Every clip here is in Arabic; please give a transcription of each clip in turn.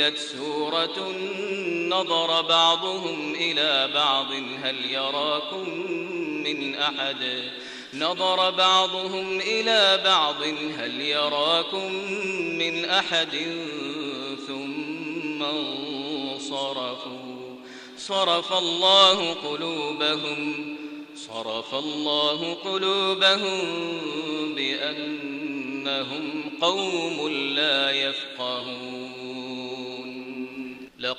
أنزلت سورة نظر بعضهم إلى بعض هل يراكم من أحد؟ نظر بعضهم إلى بعض هل يراكم من أحد؟ ثم انصرفوا. صرف الله قلوبهم صرف الله قلوبهم بأنهم قوم لا يفقهون.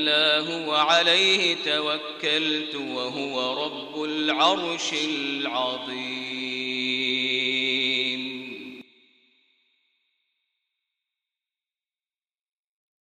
إلا هو عليه توكلت وهو رب العرش العظيم